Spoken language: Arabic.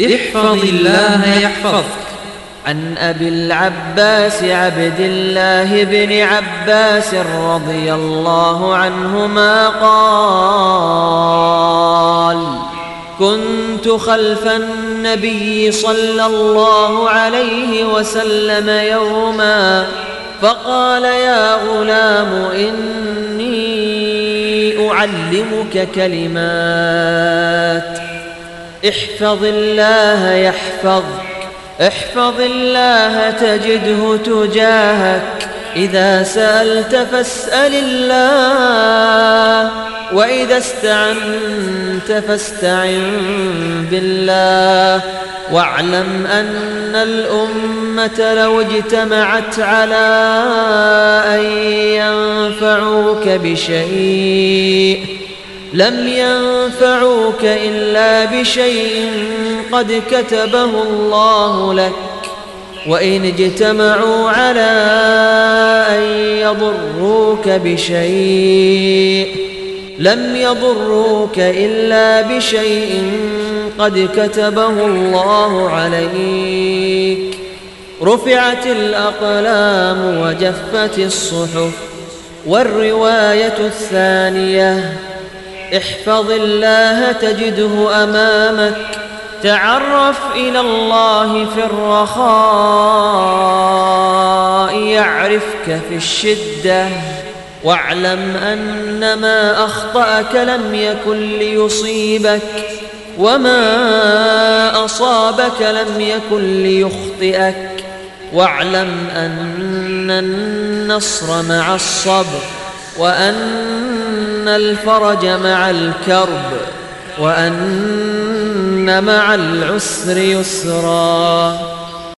احفظ الله يحفظك. عن أبي العباس عبد الله بن عباس رضي الله عنهما قال كنت خلف النبي صلى الله عليه وسلم يوما فقال يا غلام إني أعلمك كلمات. احفظ الله يحفظك احفظ الله تجده تجاهك إذا سألت فاسأل الله وإذا استعنت فاستعن بالله. واعلم أن الأمة لو اجتمعت على أن ينفعوك بشيء لم ينفعوك إلا بشيء قد كتبه الله لك. وإن اجتمعوا على أن يضروك بشيء لم يضروك إلا بشيء قد كتبه الله عليك. رفعت الأقلام وجفت الصحف والرواية الثانية احفظ الله تجده أمامك. تعرف إلى الله في الرخاء يعرفك في الشدة. واعلم أن ما أخطأك لم يكن ليصيبك وما أصابك لم يكن ليخطئك. واعلم أن النصر مع الصبر وأن الفرج مع الكرب وأن مع العسر يسرا.